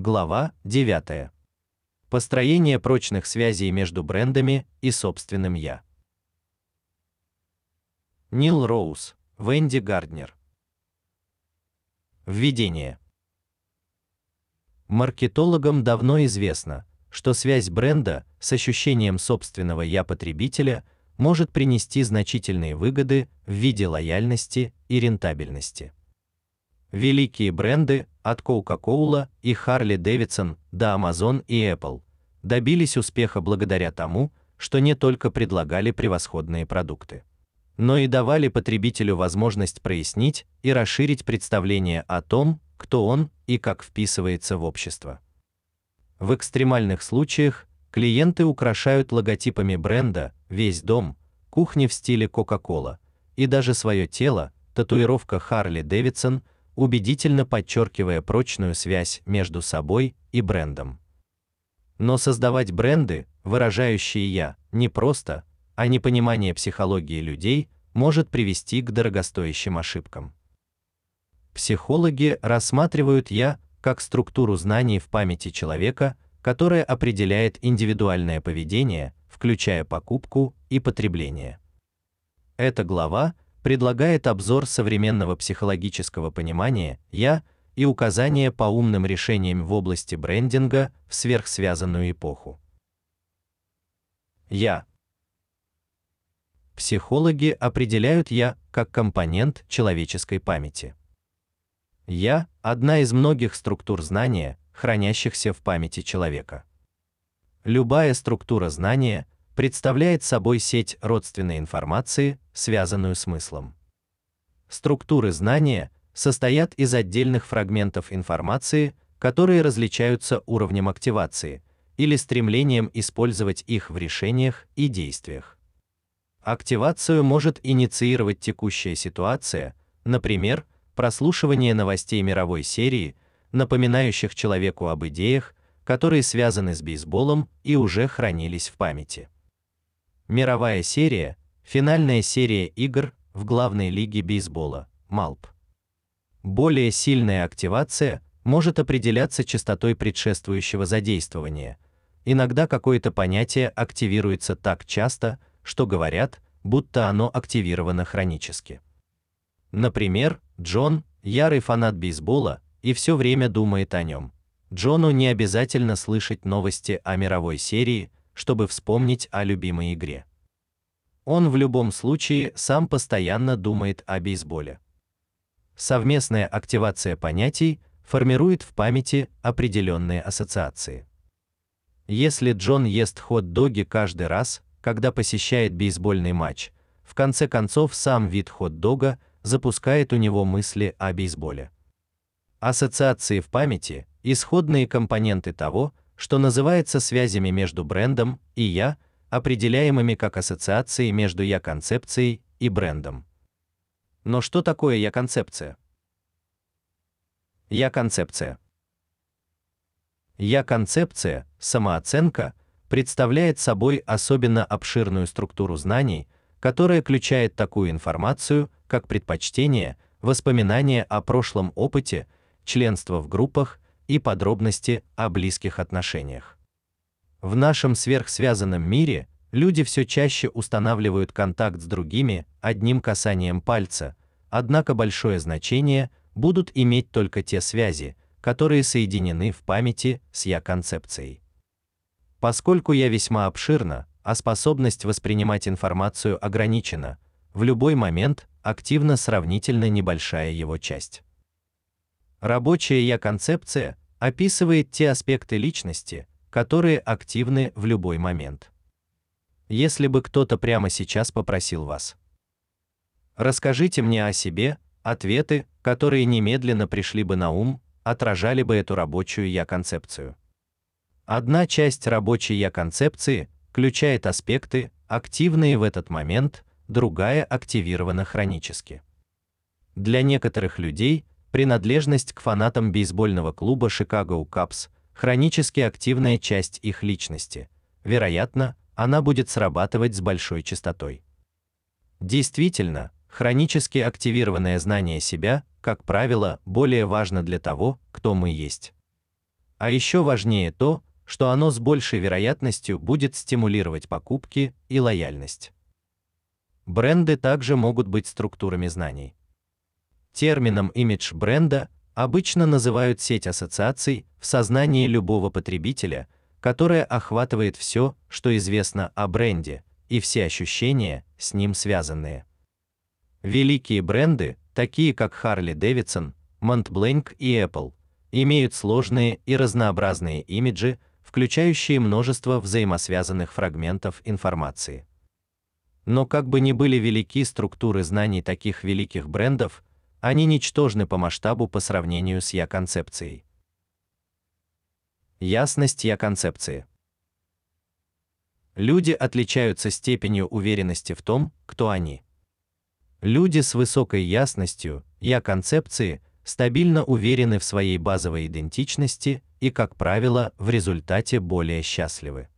Глава 9. Построение прочных связей между брендами и собственным я. Нил Роуз, Венди Гарднер. Введение. Маркетологам давно известно, что связь бренда с ощущением собственного я потребителя может принести значительные выгоды в виде лояльности и рентабельности. Великие бренды от Coca-Cola и Harley-Davidson до Amazon и Apple добились успеха благодаря тому, что не только предлагали превосходные продукты, но и давали потребителю возможность прояснить и расширить представление о том, кто он и как вписывается в общество. В экстремальных случаях клиенты украшают логотипами бренда весь дом, кухни в стиле Coca-Cola и даже свое тело, татуировка Harley Davidson, убедительно подчеркивая прочную связь между собой и брендом. Но создавать бренды, выражающие я, не просто, а непонимание психологии людей может привести к дорогостоящим ошибкам. Психологи рассматривают я как структуру знаний в памяти человека, которая определяет индивидуальное поведение, включая покупку и потребление. Эта глава предлагает обзор современного психологического понимания я и указания по умным решениям в области брендинга в сверхсвязанную эпоху. Я Психологи определяют я как компонент человеческой памяти. Я одна из многих структур знания, хранящихся в памяти человека. Любая структура знания представляет собой сеть родственной информации, связанную смыслом. Структуры знания состоят из отдельных фрагментов информации, которые различаются уровнем активации или стремлением использовать их в решениях и действиях. Активацию может инициировать текущая ситуация, например, прослушивание новостей мировой серии, напоминающих человеку об идеях, которые связаны с бейсболом и уже хранились в памяти. Мировая серия финальная серия игр в главной лиге бейсбола МАЛП. Более сильная активация может определяться частотой предшествующего задействования. Иногда какое-то понятие активируется так часто, что говорят, будто оно активировано хронически. Например, Джон ярый фанат бейсбола и все время думает о нем. Джону не обязательно слышать новости о мировой серии, чтобы вспомнить о любимой игре. Он в любом случае сам постоянно думает о бейсболе. Совместная активация понятий формирует в памяти определенные ассоциации. Если Джон ест хот-доги каждый раз, когда посещает бейсбольный матч, в конце концов сам вид хот-дога запускает у него мысли о бейсболе. Ассоциации в памяти исходные компоненты того, что называется связями между брендом и я, определяемыми как ассоциации между я концепцией и брендом. Но что такое я концепция? Я концепция. Я концепция, самооценка представляет собой особенно обширную структуру знаний, которая включает такую информацию, как предпочтения, воспоминания о прошлом опыте, членство в группах и подробности о близких отношениях. В нашем сверхсвязанном мире люди все чаще устанавливают контакт с другими одним касанием пальца, однако большое значение будут иметь только те связи, которые соединены в памяти с я концепцией. Поскольку я весьма обширна, а способность воспринимать информацию ограничена, в любой момент активна сравнительно небольшая его часть. Рабочая я концепция описывает те аспекты личности, которые активны в любой момент. Если бы кто-то прямо сейчас попросил вас: "Расскажите мне о себе", ответы, которые немедленно пришли бы на ум, отражали бы эту рабочую я концепцию. Одна часть рабочей я концепции включает аспекты, активные в этот момент, другая активирована хронически. Для некоторых людей принадлежность к фанатам бейсбольного клуба Chicago Cubs хронически активная часть их личности. Вероятно, она будет срабатывать с большой частотой. Действительно, хронически активированное знание себя, как правило, более важно для того, кто мы есть. А еще важнее то, что оно с большей вероятностью будет стимулировать покупки и лояльность. Бренды также могут быть структурами знаний. Термином имидж бренда обычно называют сеть ассоциаций в сознании любого потребителя, которая охватывает все, что известно о бренде, и все ощущения, с ним связанные. Великие бренды, такие как Harley Davidson, Montblanc и Apple, имеют сложные и разнообразные имиджи, включающие множество взаимосвязанных фрагментов информации. Но как бы ни были велики структуры знаний таких великих брендов, они ничтожны по масштабу по сравнению с я-концепцией. Ясность я-концепции. Люди отличаются степенью уверенности в том, кто они. Люди с высокой ясностью я-концепции стабильно уверены в своей базовой идентичности и, как правило, в результате более счастливы.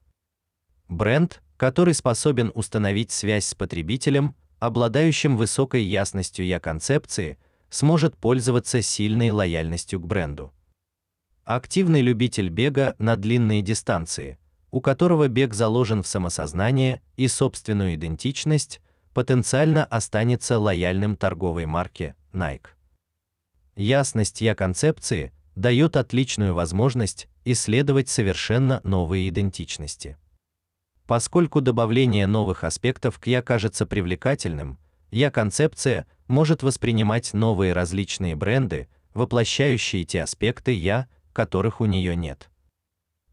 Бренд, который способен установить связь с потребителем, обладающим высокой ясностью я-концепции, сможет пользоваться сильной лояльностью к бренду. Активный любитель бега на длинные дистанции, у которого бег заложен в самосознание и собственную идентичность, потенциально останется лояльным торговой марке Nike. Ясность я концепции дает отличную возможность исследовать совершенно новые идентичности. Поскольку добавление новых аспектов к я кажется привлекательным, я концепция может воспринимать новые различные бренды, воплощающие те аспекты я, которых у нее нет.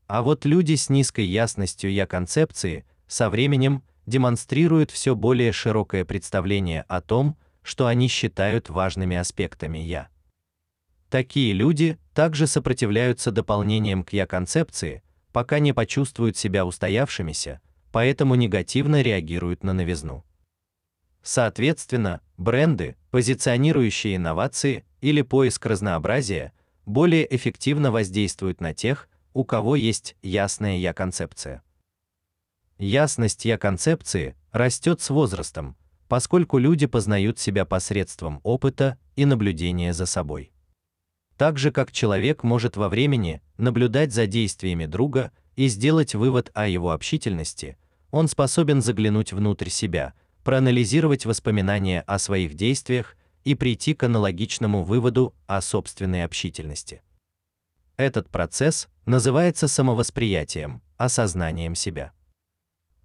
А вот люди с низкой ясностью я концепции со временем демонстрируют все более широкое представление о том, что они считают важными аспектами я. Такие люди также сопротивляются дополнениям к я концепции, пока не почувствуют себя устоявшимися, поэтому негативно реагируют на новизну. Соответственно, бренды, позиционирующие инновации или поиск разнообразия, более эффективно воздействуют на тех, у кого есть ясная я-концепция. Ясность я-концепции растет с возрастом, поскольку люди познают себя посредством опыта и наблюдения за собой. Так же как человек может во времени наблюдать за действиями друга и сделать вывод о его общительности, он способен заглянуть внутрь себя, проанализировать воспоминания о своих действиях и прийти к аналогичному выводу о собственной общительности. Этот процесс называется самовосприятием, осознанием себя.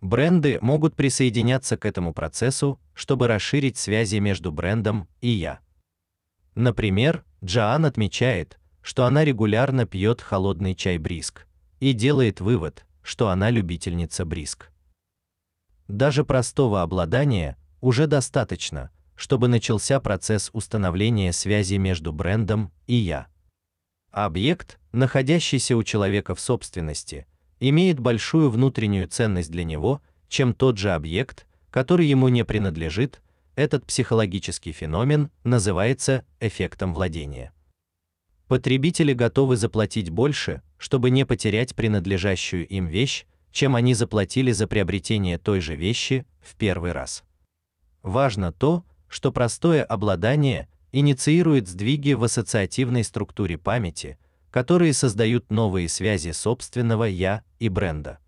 Бренды могут присоединяться к этому процессу, чтобы расширить связи между брендом и я. Например, Джоан отмечает, что она регулярно пьет холодный чай бриск и делает вывод, что она любительница бриск. Даже простого обладания уже достаточно, чтобы начался процесс установления связи между брендом и я. Объект, находящийся у человека в собственности, имеет большую внутреннюю ценность для него, чем тот же объект, который ему не принадлежит. Этот психологический феномен называется эффектом владения. Потребители готовы заплатить больше, чтобы не потерять принадлежащую им вещь, чем они заплатили за приобретение той же вещи в первый раз. Важно то, что простое обладание инициирует сдвиги в ассоциативной структуре памяти, которые создают новые связи собственного я и бренда.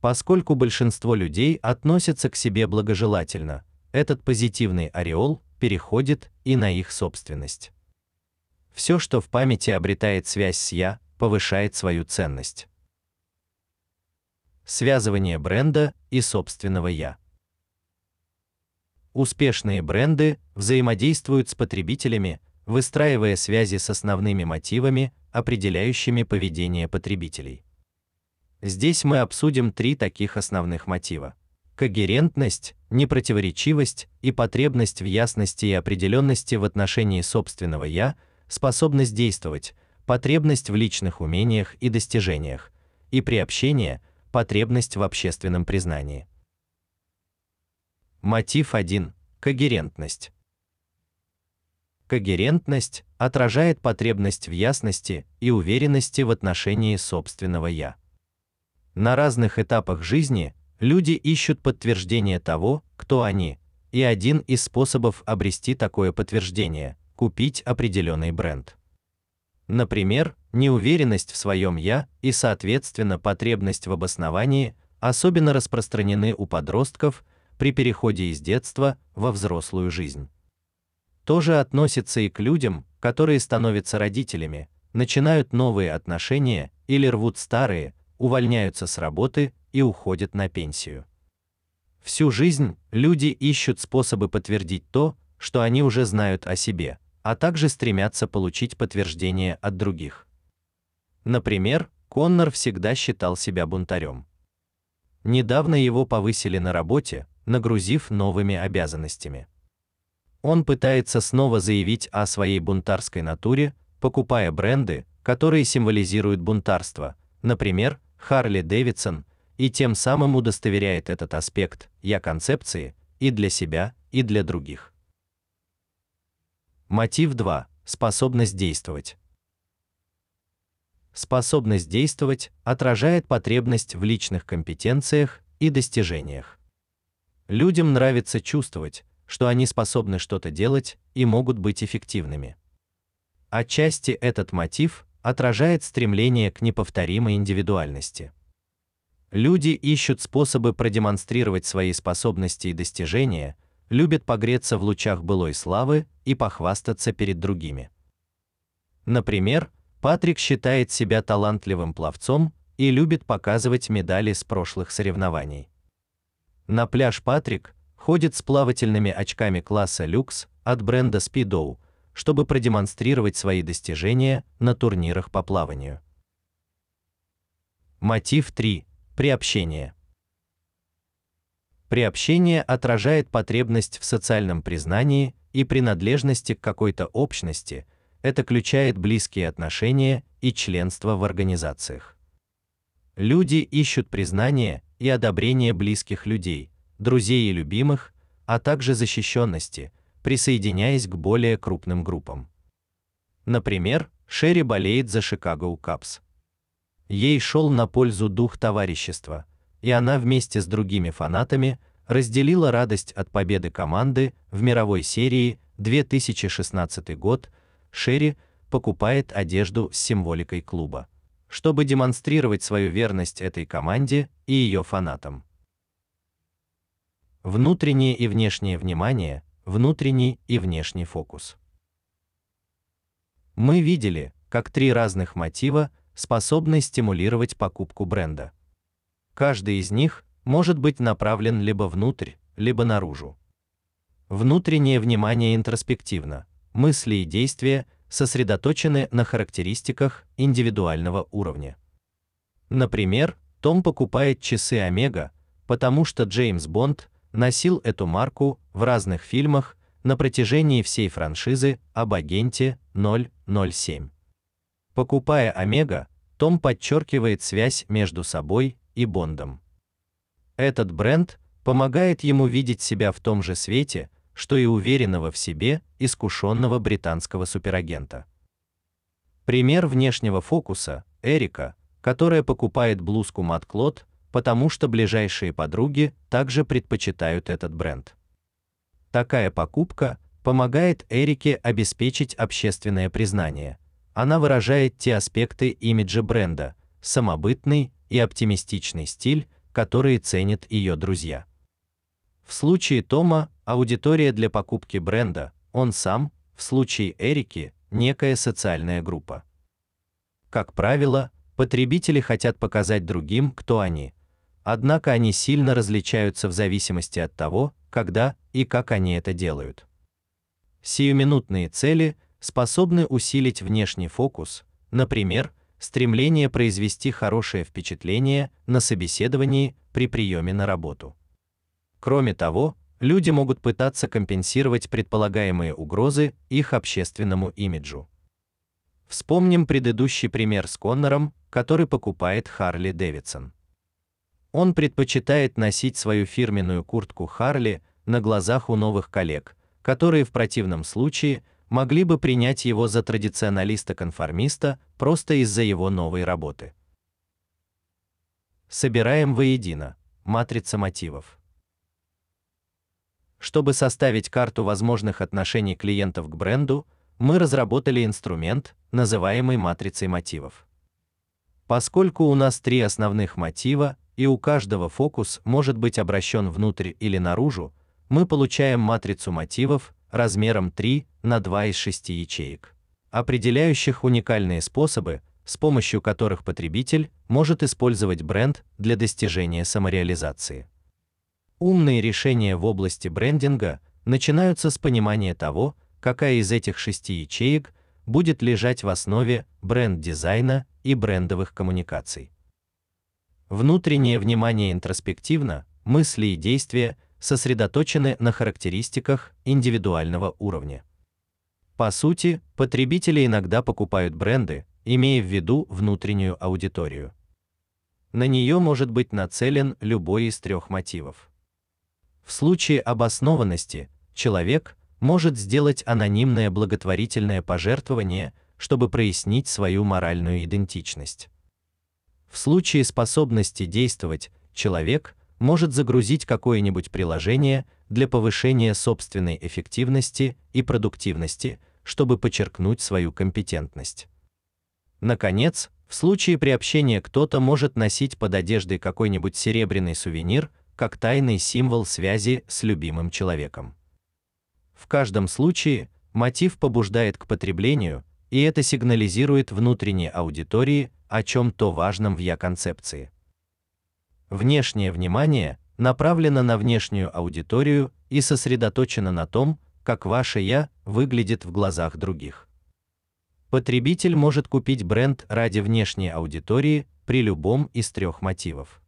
Поскольку большинство людей относятся к себе благожелательно, этот позитивный ореол переходит и на их собственность. Все, что в памяти обретает связь с я, повышает свою ценность связывание бренда и собственного я. Успешные бренды взаимодействуют с потребителями, выстраивая связи с основными мотивами, определяющими поведение потребителей. Здесь мы обсудим три таких основных мотива: когерентность, непротиворечивость и потребность в ясности и определенности в отношении собственного я, способность действовать, потребность в личных умениях и достижениях, и приобщение, потребность в общественном признании. Мотив 1. Когерентность. Когерентность отражает потребность в ясности и уверенности в отношении собственного я. На разных этапах жизни люди ищут подтверждение того, кто они, и один из способов обрести такое подтверждение купить определенный бренд. Например, неуверенность в своем я и, соответственно, потребность в обосновании особенно распространены у подростков при переходе из детства во взрослую жизнь. То же относится и к людям, которые становятся родителями, начинают новые отношения или рвут старые, увольняются с работы и уходят на пенсию. Всю жизнь люди ищут способы подтвердить то, что они уже знают о себе, а также стремятся получить подтверждение от других. Например, Коннор всегда считал себя бунтарем. Недавно его повысили на работе, нагрузив новыми обязанностями. Он пытается снова заявить о своей бунтарской натуре, покупая бренды, которые символизируют бунтарство, например, Harley Davidson, и тем самым удостоверяет этот аспект я концепции и для себя, и для других. Мотив 2. Способность действовать. Способность действовать отражает потребность в личных компетенциях и достижениях. Людям нравится чувствовать, что они способны что-то делать и могут быть эффективными. Отчасти этот мотив отражает стремление к неповторимой индивидуальности. Люди ищут способы продемонстрировать свои способности и достижения, любят погреться в лучах былой славы и похвастаться перед другими. Например, Патрик считает себя талантливым пловцом и любит показывать медали с прошлых соревнований. На пляж Патрик ходит с плавательными очками класса люкс от бренда Speedo, чтобы продемонстрировать свои достижения на турнирах по плаванию. Мотив 3. Приобщение. Приобщение отражает потребность в социальном признании и принадлежности к какой-то общности. Это включает близкие отношения и членство в организациях. Люди ищут признания и одобрения близких людей, друзей и любимых, а также защищенности, присоединяясь к более крупным группам. Например, Шерри болеет за Chicago Cubs. Ей шел на пользу дух товарищества, и она вместе с другими фанатами разделила радость от победы команды в мировой серии 2016 год. Шерри покупает одежду с символикой клуба, чтобы демонстрировать свою верность этой команде и ее фанатам. Внутреннее и внешнее внимание внутренний и внешний фокус. Мы видели, как три разных мотива способны стимулировать покупку бренда. Каждый из них может быть направлен либо внутрь, либо наружу. Внутреннее внимание интроспективно. Мысли и действия сосредоточены на характеристиках индивидуального уровня. Например, Том покупает часы Омега, потому что Джеймс Бонд носил эту марку в разных фильмах на протяжении всей франшизы об агенте 007. Покупая Омега, Том подчеркивает связь между собой и Бондом. Этот бренд помогает ему видеть себя в том же свете, что и уверенного в себе, искушенного британского суперагента. Пример внешнего фокуса Эрика, которая покупает блузку Мат Клод потому что ближайшие подруги также предпочитают этот бренд. Такая покупка помогает Эрике обеспечить общественное признание. Она выражает те аспекты имиджа бренда: самобытный и оптимистичный стиль, которые ценят ее друзья. В случае Тома аудитория для покупки бренда он сам, в случае Эрики некая социальная группа. Как правило, потребители хотят показать другим, кто они, Однако они сильно различаются в зависимости от того, когда и как они это делают. Сиюминутные цели способны усилить внешний фокус, например, стремление произвести хорошее впечатление на собеседовании при приеме на работу. Кроме того, люди могут пытаться компенсировать предполагаемые угрозы их общественному имиджу. Вспомним предыдущий пример с Коннором, который покупает Харли Дэвидсон. Он предпочитает носить свою фирменную куртку Харли на глазах у новых коллег, которые в противном случае могли бы принять его за традиционалиста-конформиста просто из-за его новой работы. Собираем воедино матрица мотивов. Чтобы составить карту возможных отношений клиентов к бренду, мы разработали инструмент, называемый матрицей мотивов. Поскольку у нас три основных мотива, и у каждого фокус может быть обращен внутрь или наружу, мы получаем матрицу мотивов размером 3 на 2 из 6 ячеек, определяющих уникальные способы, с помощью которых потребитель может использовать бренд для достижения самореализации. Умные решения в области брендинга начинаются с понимания того, какая из этих шести ячеек будет лежать в основе бренд-дизайна и брендовых коммуникаций. Внутреннее внимание интроспективно, мысли и действия сосредоточены на характеристиках индивидуального уровня. По сути, потребители иногда покупают бренды, имея в виду внутреннюю аудиторию. На нее может быть нацелен любой из трех мотивов. В случае обоснованности человек может сделать анонимное благотворительное пожертвование, чтобы прояснить свою моральную идентичность. В случае способности действовать человек может загрузить какое-нибудь приложение для повышения собственной эффективности и продуктивности, чтобы подчеркнуть свою компетентность. Наконец, в случае приобщения кто-то может носить под одеждой какой-нибудь серебряный сувенир, как тайный символ связи с любимым человеком. В каждом случае мотив побуждает к потреблению, и это сигнализирует внутренней аудитории о чем то важном в я концепции. Внешнее внимание направлено на внешнюю аудиторию и сосредоточено на том, как ваше я выглядит в глазах других. Потребитель может купить бренд ради внешней аудитории при любом из трех мотивов.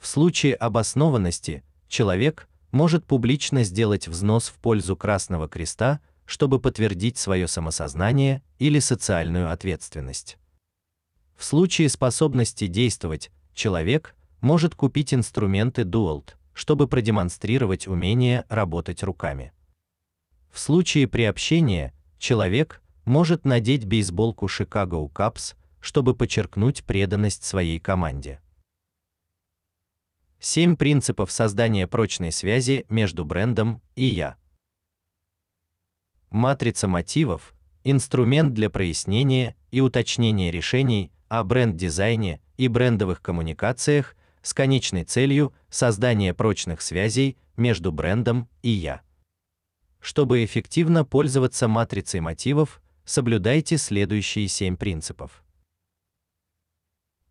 В случае обоснованности человек может публично сделать взнос в пользу Красного Креста, чтобы подтвердить свое самосознание или социальную ответственность. В случае способности действовать, человек может купить инструменты Dualt, чтобы продемонстрировать умение работать руками. В случае приобщения человек может надеть бейсболку Chicago Cubs, чтобы подчеркнуть преданность своей команде. Семь принципов создания прочной связи между брендом и я. Матрица мотивов инструмент для прояснения и уточнения решений о бренд-дизайне и брендовых коммуникациях с конечной целью создания прочных связей между брендом и я. Чтобы эффективно пользоваться матрицей мотивов, соблюдайте следующие семь принципов.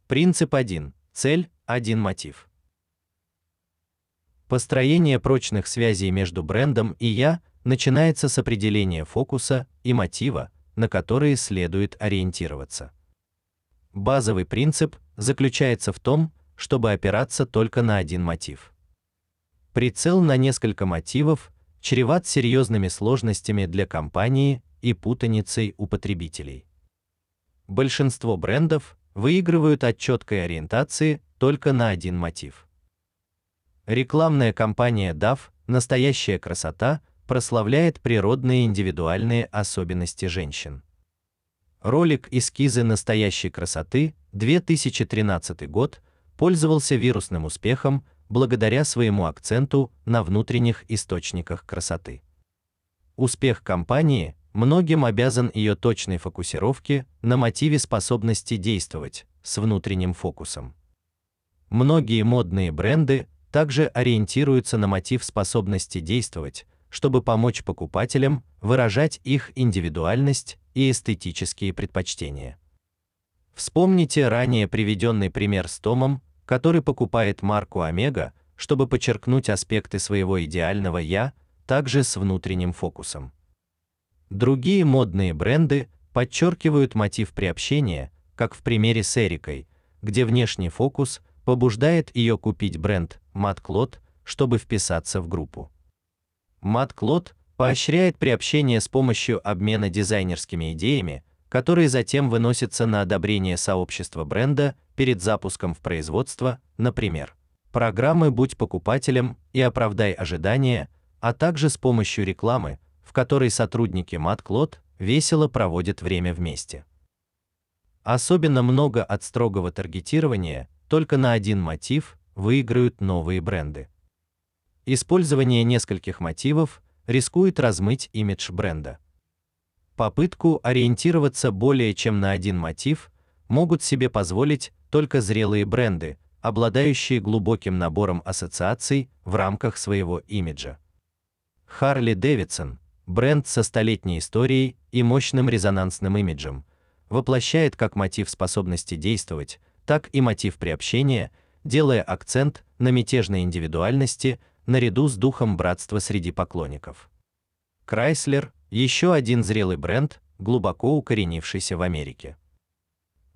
Принцип 1. Цель один мотив. Построение прочных связей между брендом и я начинается с определения фокуса и мотива, на которые следует ориентироваться. Базовый принцип заключается в том, чтобы опираться только на один мотив. Прицел на несколько мотивов чреват серьезными сложностями для компании и путаницей у потребителей. Большинство брендов выигрывают от четкой ориентации только на один мотив. Рекламная кампания DAF Настоящая красота прославляет природные индивидуальные особенности женщин. Ролик Эскизы настоящей красоты 2013 год пользовался вирусным успехом благодаря своему акценту на внутренних источниках красоты. Успех компании многим обязан ее точной фокусировке на мотиве способности действовать с внутренним фокусом. Многие модные бренды также ориентируются на мотив способности действовать, чтобы помочь покупателям выражать их индивидуальность и эстетические предпочтения. Вспомните ранее приведенный пример с Томом, который покупает марку Омега, чтобы подчеркнуть аспекты своего идеального я, также с внутренним фокусом. Другие модные бренды подчеркивают мотив приобщения, как в примере с Эрикой, где внешний фокус побуждает ее купить бренд Claude, чтобы вписаться в группу. Claude поощряет приобщение с помощью обмена дизайнерскими идеями, которые затем выносятся на одобрение сообщества бренда перед запуском в производство, например, программы «Будь покупателем» и «Оправдай ожидания», а также с помощью рекламы, в которой сотрудники Claude весело проводят время вместе. Особенно много от строгого таргетирования только на один мотив выиграют новые бренды. Использование нескольких мотивов рискует размыть имидж бренда. Попытку ориентироваться более чем на один мотив могут себе позволить только зрелые бренды, обладающие глубоким набором ассоциаций в рамках своего имиджа. Harley Davidson, бренд со столетней историей и мощным резонансным имиджем, воплощает как мотив способности действовать, так и мотив приобщения, делая акцент на мятежной индивидуальности наряду с духом братства среди поклонников. Chrysler еще один зрелый бренд, глубоко укоренившийся в Америке.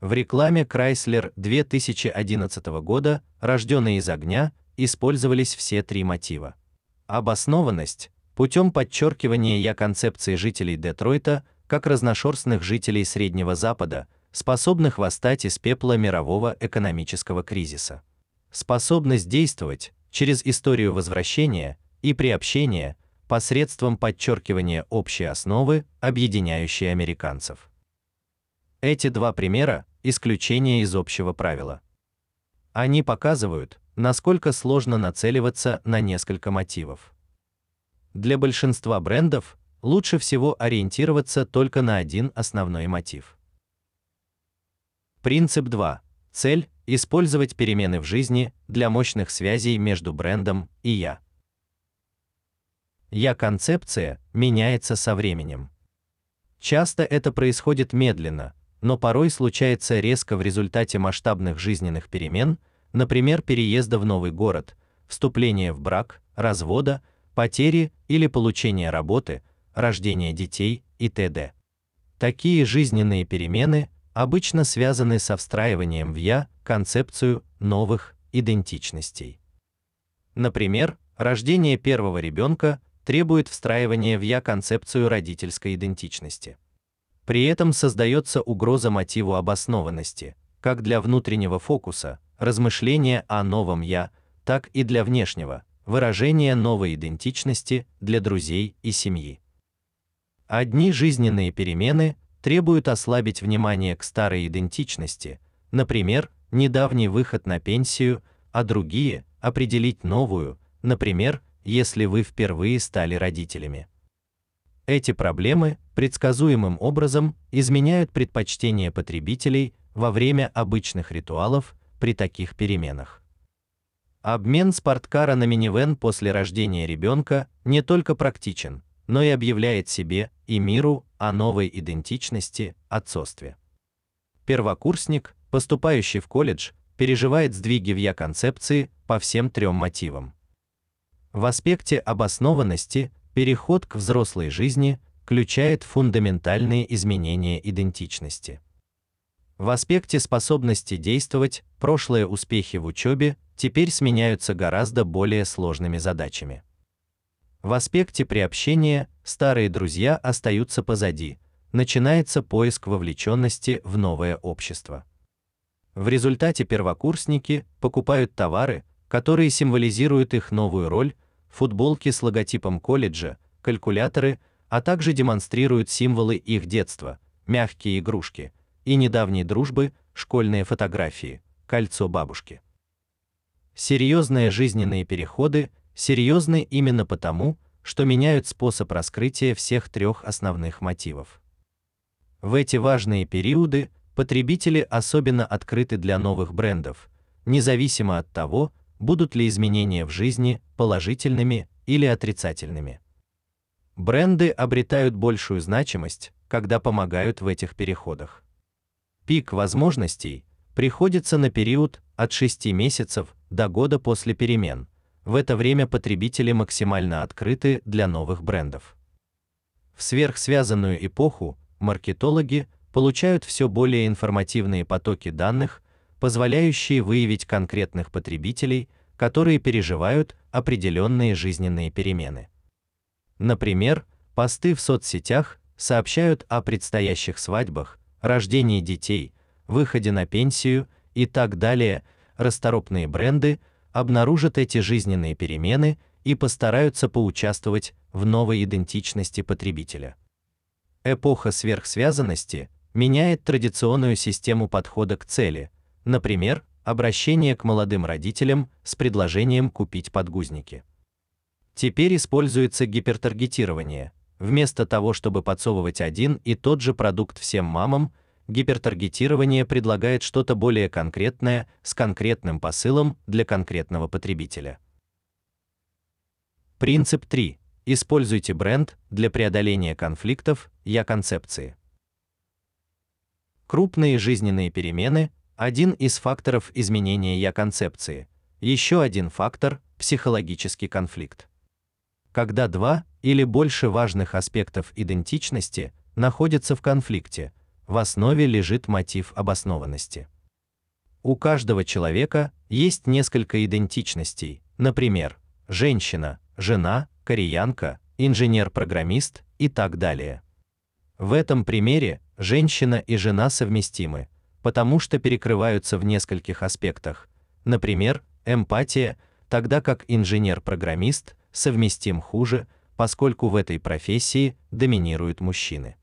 В рекламе Chrysler 2011 года, рожденной из огня, использовались все три мотива. Обоснованность путем подчеркивания я концепции жителей Детройта как разношерстных жителей Среднего Запада, способных восстать из пепла мирового экономического кризиса. Способность действовать через историю возвращения и приобщения посредством подчеркивания общей основы, объединяющей американцев. Эти два примера исключение из общего правила. Они показывают, насколько сложно нацеливаться на несколько мотивов. Для большинства брендов лучше всего ориентироваться только на один основной мотив. Принцип 2. Цель использовать перемены в жизни для мощных связей между брендом и я. Я-концепция меняется со временем. Часто это происходит медленно, но порой случается резко в результате масштабных жизненных перемен, например, переезда в новый город, вступления в брак, развода, потери или получения работы, рождения детей и т.д. Такие жизненные перемены обычно связаны со встраиванием в я концепцию новых идентичностей. Например, рождение первого ребенка требует встраивания в я концепцию родительской идентичности. При этом создается угроза мотиву обоснованности, как для внутреннего фокуса, размышления о новом я, так и для внешнего, выражения новой идентичности для друзей и семьи. Одни жизненные перемены требуют ослабить внимание к старой идентичности, например, недавний выход на пенсию, а другие определить новую, например, если вы впервые стали родителями. Эти проблемы предсказуемым образом изменяют предпочтения потребителей во время обычных ритуалов при таких переменах. Обмен спорткара на минивэн после рождения ребенка не только практичен, но и объявляет себе и миру о новой идентичности отцовстве. Первокурсник, поступающий в колледж, переживает сдвиги в я концепции по всем трем мотивам. В аспекте обоснованности переход к взрослой жизни включает фундаментальные изменения идентичности. В аспекте способности действовать прошлые успехи в учебе теперь сменяются гораздо более сложными задачами. В аспекте приобщения старые друзья остаются позади, начинается поиск вовлеченности в новое общество. В результате первокурсники покупают товары, которые символизируют их новую роль футболки с логотипом колледжа, калькуляторы, а также демонстрируют символы их детства, мягкие игрушки и недавней дружбы, школьные фотографии, кольцо бабушки. Серьезные жизненные переходы серьезны именно потому, что меняют способ раскрытия всех трех основных мотивов. В эти важные периоды потребители особенно открыты для новых брендов, независимо от того, будут ли изменения в жизни положительными или отрицательными. Бренды обретают большую значимость, когда помогают в этих переходах. Пик возможностей приходится на период от 6 месяцев до года после перемен. В это время потребители максимально открыты для новых брендов. В сверхсвязанную эпоху маркетологи получают все более информативные потоки данных позволяющие выявить конкретных потребителей, которые переживают определенные жизненные перемены. Например, посты в соцсетях сообщают о предстоящих свадьбах, рождении детей, выходе на пенсию и так далее. Расторопные бренды обнаружат эти жизненные перемены и постараются поучаствовать в новой идентичности потребителя. Эпоха сверхсвязанности меняет традиционную систему подхода к цели, Например, обращение к молодым родителям с предложением купить подгузники. Теперь используется гипертаргетирование, вместо того, чтобы подсовывать один и тот же продукт всем мамам, гипертаргетирование предлагает что-то более конкретное с конкретным посылом для конкретного потребителя. Принцип 3. Используйте бренд для преодоления конфликтов я концепции. Крупные жизненные перемены один из факторов изменения я концепции. Еще один фактор психологический конфликт. Когда два или больше важных аспектов идентичности находятся в конфликте, в основе лежит мотив обоснованности. У каждого человека есть несколько идентичностей, например, женщина, жена, кореянка, инженер-программист и так далее. В этом примере женщина и жена совместимы, потому что перекрываются в нескольких аспектах. Например, эмпатия, тогда как инженер-программист совместим хуже, поскольку в этой профессии доминируют мужчины.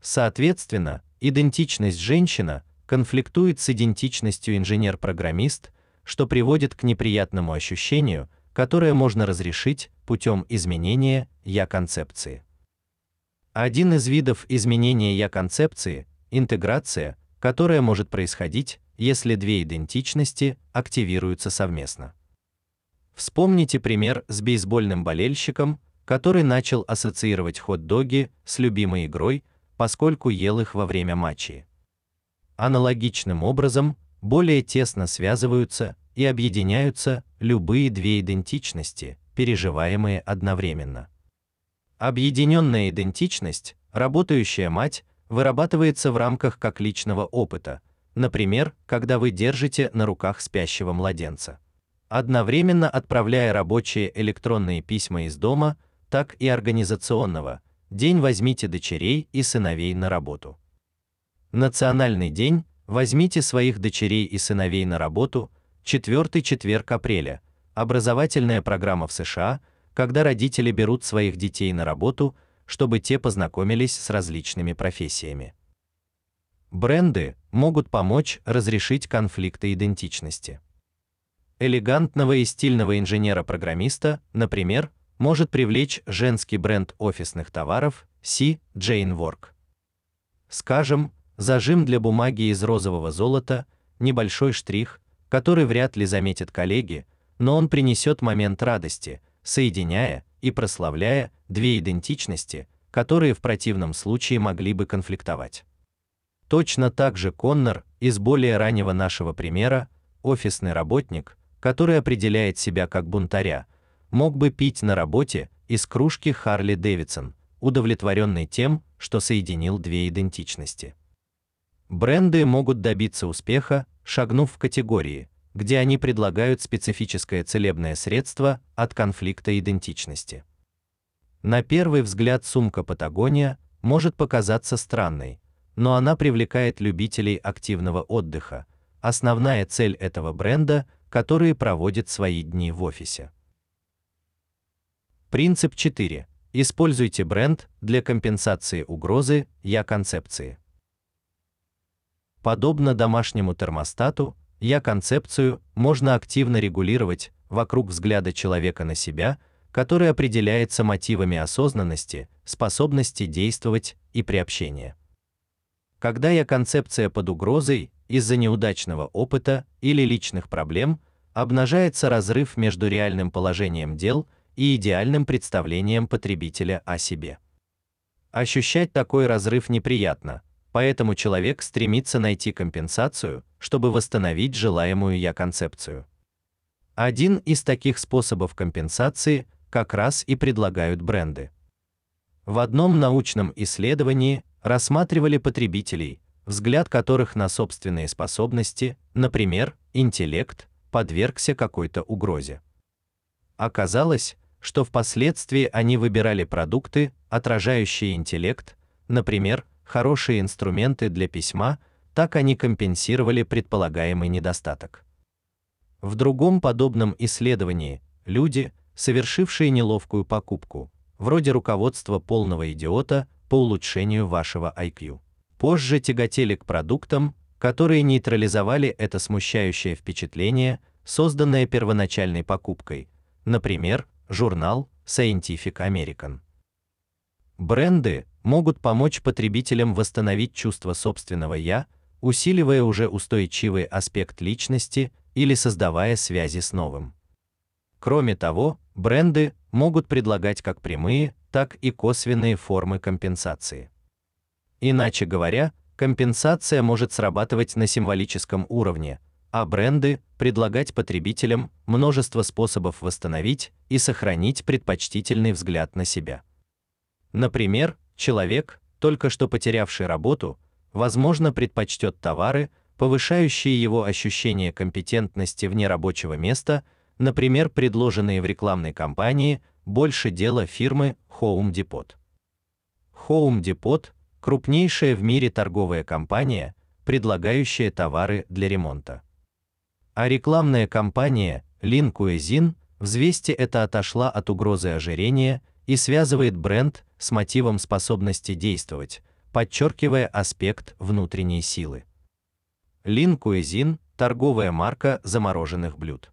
Соответственно, идентичность женщина конфликтует с идентичностью инженер-программист, что приводит к неприятному ощущению, которое можно разрешить путем изменения я концепции. Один из видов изменения я концепции интеграция, которая может происходить, если две идентичности активируются совместно. Вспомните пример с бейсбольным болельщиком, который начал ассоциировать хот-доги с любимой игрой, поскольку ел их во время матчей. Аналогичным образом более тесно связываются и объединяются любые две идентичности, переживаемые одновременно. Объединенная идентичность, работающая мать, вырабатывается в рамках как личного опыта, например, когда вы держите на руках спящего младенца одновременно отправляя рабочие электронные письма из дома, так и организационного. День возьмите дочерей и сыновей на работу. Национальный день возьмите своих дочерей и сыновей на работу. Четвертый четверг апреля. Образовательная программа в США, когда родители берут своих детей на работу, чтобы те познакомились с различными профессиями. Бренды могут помочь разрешить конфликты идентичности элегантного и стильного инженера-программиста, например, может привлечь женский бренд офисных товаров C Jane Work. Скажем, зажим для бумаги из розового золота, небольшой штрих, который вряд ли заметят коллеги, но он принесет момент радости, соединяя и прославляя две идентичности, которые в противном случае могли бы конфликтовать. Точно так же Коннор из более раннего нашего примера, офисный работник, который определяет себя как бунтаря, мог бы пить на работе из кружки Харли Дэвидсон, удовлетворенный тем, что соединил две идентичности. Бренды могут добиться успеха, шагнув в категории, где они предлагают специфическое целебное средство от конфликта идентичности. На первый взгляд сумка Патагония может показаться странной, но она привлекает любителей активного отдыха. Основная цель этого бренда которые проводят свои дни в офисе. Принцип 4. Используйте бренд для компенсации угрозы я концепции. Подобно домашнему термостату, я концепцию можно активно регулировать вокруг взгляда человека на себя, который определяется мотивами осознанности, способности действовать и приобщения. Когда я концепция под угрозой, из-за неудачного опыта или личных проблем обнажается разрыв между реальным положением дел и идеальным представлением потребителя о себе. Ощущать такой разрыв неприятно, поэтому человек стремится найти компенсацию, чтобы восстановить желаемую я концепцию. Один из таких способов компенсации как раз и предлагают бренды. В одном научном исследовании рассматривали потребителей, взгляд которых на собственные способности, например, интеллект, подвергся какой-то угрозе. Оказалось, что впоследствии они выбирали продукты, отражающие интеллект, например, хорошие инструменты для письма, так они компенсировали предполагаемый недостаток. В другом подобном исследовании люди, совершившие неловкую покупку, вроде руководства полного идиота по улучшению вашего IQ, позже тяготели к продуктам, которые нейтрализовали это смущающее впечатление, созданное первоначальной покупкой. Например, журнал Scientific American. бренды могут помочь потребителям восстановить чувство собственного я, усиливая уже устойчивый аспект личности или создавая связи с новым. Кроме того, бренды могут предлагать как прямые, так и косвенные формы компенсации. Иначе говоря, компенсация может срабатывать на символическом уровне, а бренды предлагать потребителям множество способов восстановить и сохранить предпочтительный взгляд на себя. Например, человек, только что потерявший работу, возможно, предпочтет товары, повышающие его ощущение компетентности вне рабочего места, например, предложенные в рекламной кампании больше дела фирмы Home Depot. Home Depot крупнейшая в мире торговая компания, предлагающая товары для ремонта. А рекламная кампания Linkuezin в звесте это отошла от угрозы ожирения и связывает бренд с мотивом способности действовать, подчеркивая аспект внутренней силы. Linkuezin торговая марка замороженных блюд.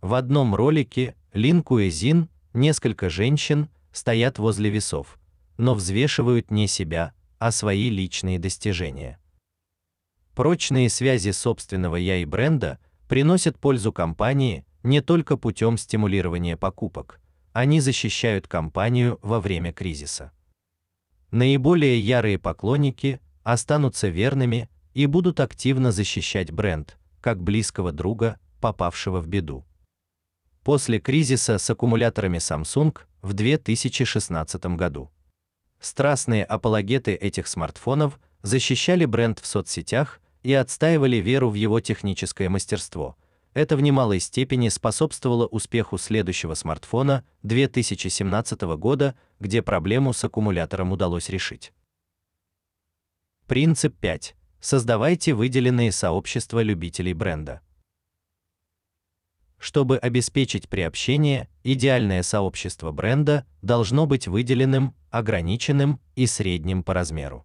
В одном ролике Linkuezin несколько женщин стоят возле весов, но взвешивают не себя, а свои личные достижения. Прочные связи собственного я и бренда приносят пользу компании не только путем стимулирования покупок, они защищают компанию во время кризиса. Наиболее ярые поклонники останутся верными и будут активно защищать бренд, как близкого друга, попавшего в беду. После кризиса с аккумуляторами Samsung в 2016 году Страстные апологеты этих смартфонов защищали бренд в соцсетях и отстаивали веру в его техническое мастерство. Это в немалой степени способствовало успеху следующего смартфона 2017 года, где проблему с аккумулятором удалось решить. Принцип 5. Создавайте выделенные сообщества любителей бренда. Чтобы обеспечить приобщение, идеальное сообщество бренда должно быть выделенным, ограниченным и средним по размеру.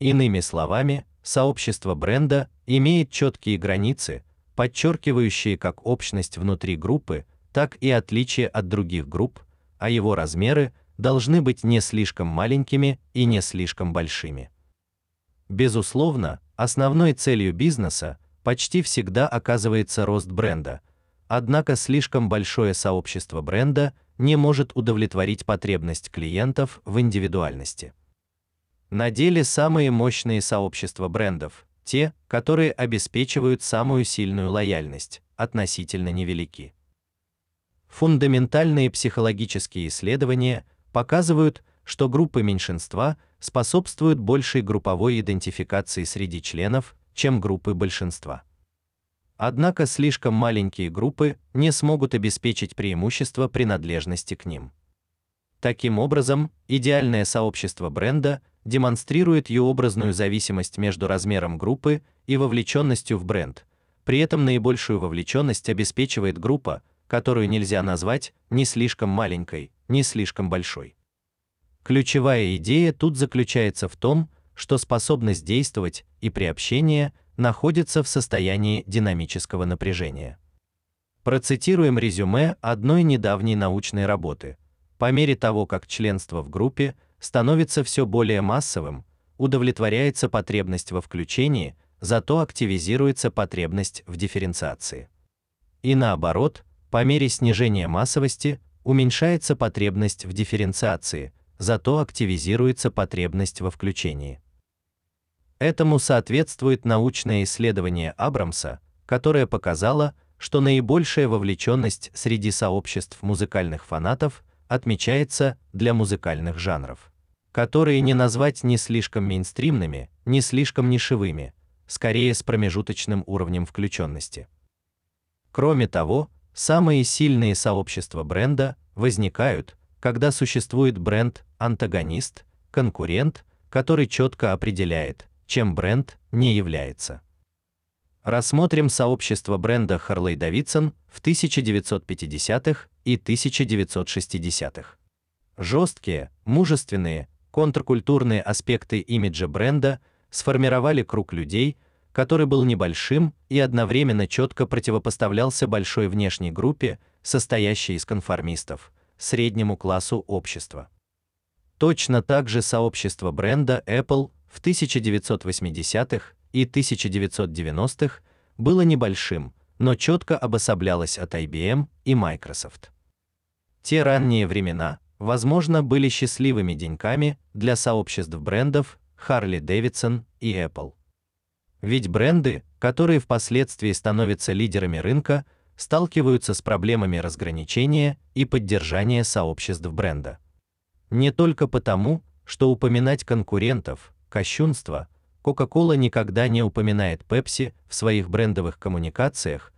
Иными словами, сообщество бренда имеет четкие границы, подчеркивающие как общность внутри группы, так и отличие от других групп, а его размеры должны быть не слишком маленькими и не слишком большими. Безусловно, основной целью бизнеса почти всегда оказывается рост бренда, Однако слишком большое сообщество бренда не может удовлетворить потребность клиентов в индивидуальности. На деле самые мощные сообщества брендов, те, которые обеспечивают самую сильную лояльность, относительно невелики. Фундаментальные психологические исследования показывают, что группы меньшинства способствуют большей групповой идентификации среди членов, чем группы большинства. Однако слишком маленькие группы не смогут обеспечить преимущество принадлежности к ним. Таким образом, идеальное сообщество бренда демонстрирует ее образную зависимость между размером группы и вовлеченностью в бренд. При этом наибольшую вовлеченность обеспечивает группа, которую нельзя назвать ни слишком маленькой, ни слишком большой. Ключевая идея тут заключается в том, что способность действовать и приобщение – находится в состоянии динамического напряжения. Процитируем резюме одной недавней научной работы. По мере того, как членство в группе становится все более массовым, удовлетворяется потребность во включении, зато активизируется потребность в дифференциации. И наоборот, по мере снижения массовости уменьшается потребность в дифференциации, зато активизируется потребность во включении. Этому соответствует научное исследование Абрамса, которое показало, что наибольшая вовлеченность среди сообществ музыкальных фанатов отмечается для музыкальных жанров, которые не назвать ни слишком мейнстримными, ни слишком нишевыми, скорее с промежуточным уровнем включенности. Кроме того, самые сильные сообщества бренда возникают, когда существует бренд-антагонист, конкурент, который четко определяет, чем бренд не является. Рассмотрим сообщество бренда Harley Davidson в 1950-х и 1960-х. Жесткие, мужественные, контркультурные аспекты имиджа бренда сформировали круг людей, который был небольшим и одновременно четко противопоставлялся большой внешней группе, состоящей из конформистов, среднему классу общества. Точно так же сообщество бренда Apple в 1980-х и 1990-х было небольшим, но четко обособлялось от IBM и Microsoft. Те ранние времена, возможно, были счастливыми деньками для сообществ брендов Harley Davidson и Apple. Ведь бренды, которые впоследствии становятся лидерами рынка, сталкиваются с проблемами разграничения и поддержания сообществ бренда. Не только потому, что упоминать конкурентов кощунство, Coca-Cola никогда не упоминает Pepsi в своих брендовых коммуникациях,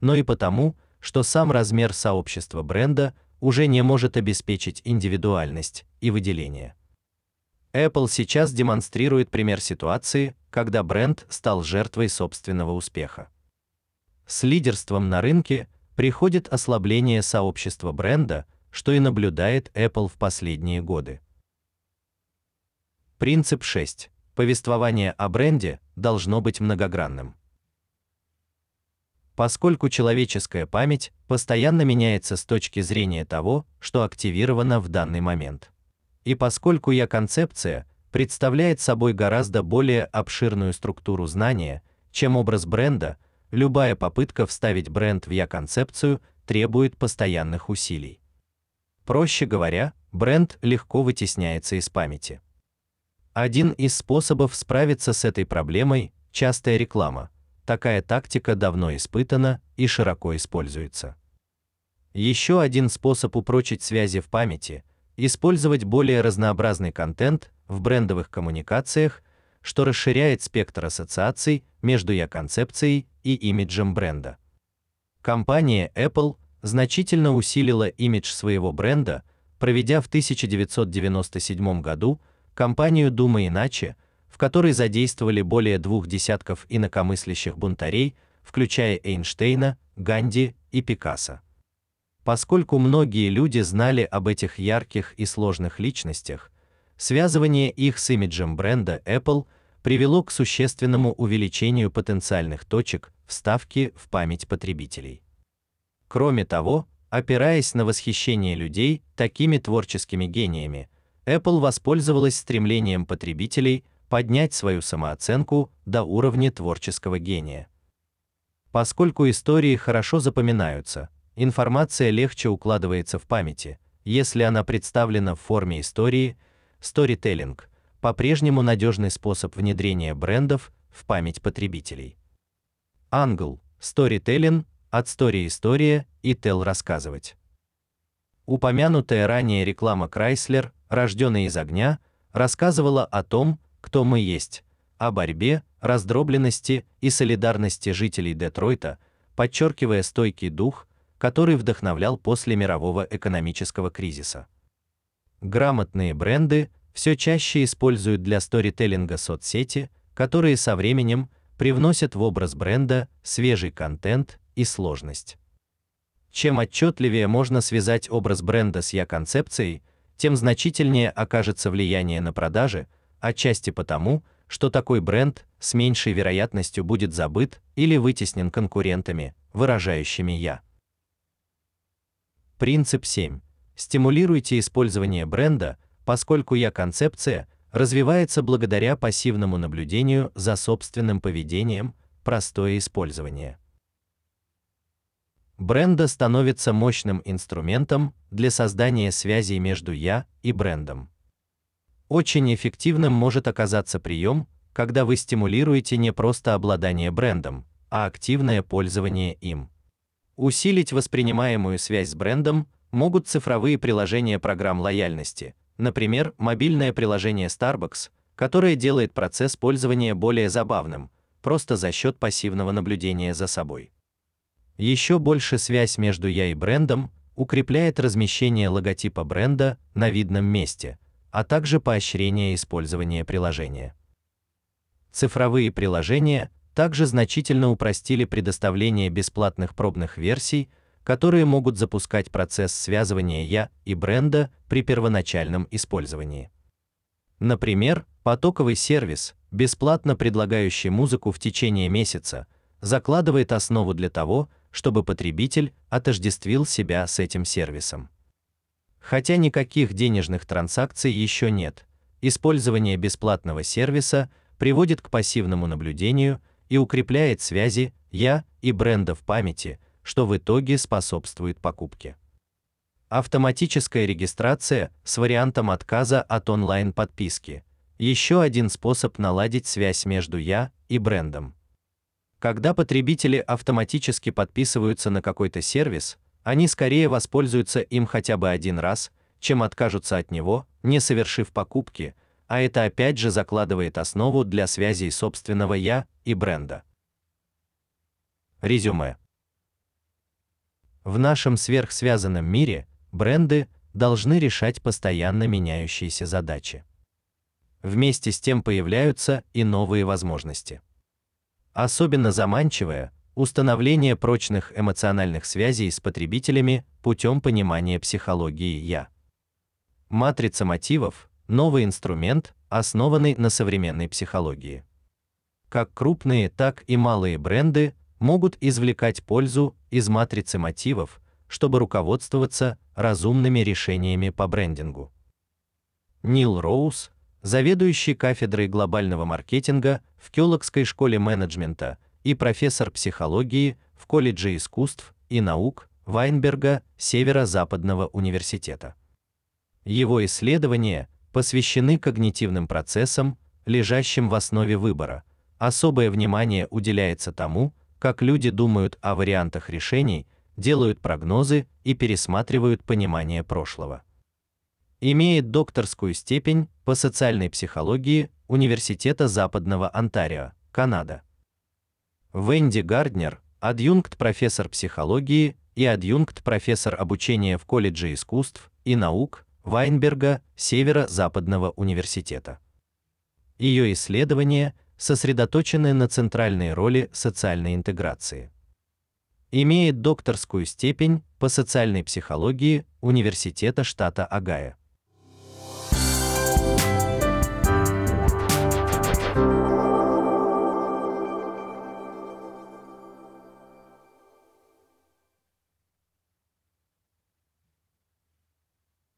но и потому, что сам размер сообщества бренда уже не может обеспечить индивидуальность и выделение. Apple сейчас демонстрирует пример ситуации, когда бренд стал жертвой собственного успеха. С лидерством на рынке приходит ослабление сообщества бренда, что и наблюдает Apple в последние годы. Принцип 6. Повествование о бренде должно быть многогранным. Поскольку человеческая память постоянно меняется с точки зрения того, что активировано в данный момент. И поскольку я концепция представляет собой гораздо более обширную структуру знания, чем образ бренда, любая попытка вставить бренд в я концепцию требует постоянных усилий. Проще говоря, бренд легко вытесняется из памяти. Один из способов справиться с этой проблемой частая реклама. Такая тактика давно испытана и широко используется. Еще один способ упрочить связи в памяти использовать более разнообразный контент в брендовых коммуникациях, что расширяет спектр ассоциаций между я концепцией и имиджем бренда. Компания Apple значительно усилила имидж своего бренда, проведя в 1997 году кампанию Думай иначе, в которой задействовали более двух десятков инакомыслящих бунтарей, включая Эйнштейна, Ганди и Пикассо. Поскольку многие люди знали об этих ярких и сложных личностях, связывание их с имиджем бренда Apple привело к существенному увеличению потенциальных точек вставки в память потребителей. Кроме того, опираясь на восхищение людей такими творческими гениями, Apple воспользовалась стремлением потребителей поднять свою самооценку до уровня творческого гения. Поскольку истории хорошо запоминаются, информация легче укладывается в памяти, если она представлена в форме истории, storytelling по-прежнему надежный способ внедрения брендов в память потребителей. Англ storytelling от story история и tell рассказывать. Упомянутая ранее реклама Chrysler рожденный из огня, рассказывала о том, кто мы есть, о борьбе, раздробленности и солидарности жителей Детройта, подчеркивая стойкий дух, который вдохновлял после мирового экономического кризиса. Грамотные бренды все чаще используют для сторителлинга соцсети, которые со временем привносят в образ бренда свежий контент и сложность. Чем отчетливее можно связать образ бренда с я концепцией, тем значительнее окажется влияние на продажи, отчасти потому, что такой бренд с меньшей вероятностью будет забыт или вытеснен конкурентами, выражающими я. Принцип 7. Стимулируйте использование бренда, поскольку я концепция развивается благодаря пассивному наблюдению за собственным поведением, простое использование бренда становится мощным инструментом для создания связей между я и брендом. Очень эффективным может оказаться прием, когда вы стимулируете не просто обладание брендом, а активное пользование им. Усилить воспринимаемую связь с брендом могут цифровые приложения программ лояльности, например, мобильное приложение Starbucks, которое делает процесс пользования более забавным, просто за счет пассивного наблюдения за собой. Еще больше связь между я и брендом укрепляет размещение логотипа бренда на видном месте, а также поощрение использования приложения. Цифровые приложения также значительно упростили предоставление бесплатных пробных версий, которые могут запускать процесс связывания я и бренда при первоначальном использовании. Например, потоковый сервис, бесплатно предлагающий музыку в течение месяца, закладывает основу для того, чтобы потребитель отождествил себя с этим сервисом. Хотя никаких денежных транзакций еще нет, использование бесплатного сервиса приводит к пассивному наблюдению и укрепляет связи я и бренда в памяти, что в итоге способствует покупке. Автоматическая регистрация с вариантом отказа от онлайн-подписки. Еще один способ наладить связь между я и брендом. Когда потребители автоматически подписываются на какой-то сервис, они скорее воспользуются им хотя бы один раз, чем откажутся от него, не совершив покупки, а это опять же закладывает основу для связей собственного я и бренда. Резюме. В нашем сверхсвязанном мире бренды должны решать постоянно меняющиеся задачи. Вместе с тем появляются и новые возможности. Особенно заманчивое установление прочных эмоциональных связей с потребителями путем понимания психологии я. Матрица мотивов новый инструмент, основанный на современной психологии. Как крупные, так и малые бренды могут извлекать пользу из матрицы мотивов, чтобы руководствоваться разумными решениями по брендингу. Нил Роуз, заведующий кафедрой глобального маркетинга в Кёлокской школе менеджмента и профессор психологии в колледже искусств и наук Вайнберга Северо-Западного университета. Его исследования посвящены когнитивным процессам, лежащим в основе выбора. Особое внимание уделяется тому, как люди думают о вариантах решений, делают прогнозы и пересматривают понимание прошлого. Имеет докторскую степень по социальной психологии Университета Западного Онтарио, Канада. Венди Гарднер, адъюнкт профессор психологии и адъюнкт профессор обучения в колледже искусств и наук Вайнберга Северо-Западного университета. Ее исследования сосредоточены на центральной роли социальной интеграции. Имеет докторскую степень по социальной психологии Университета штата Огайо.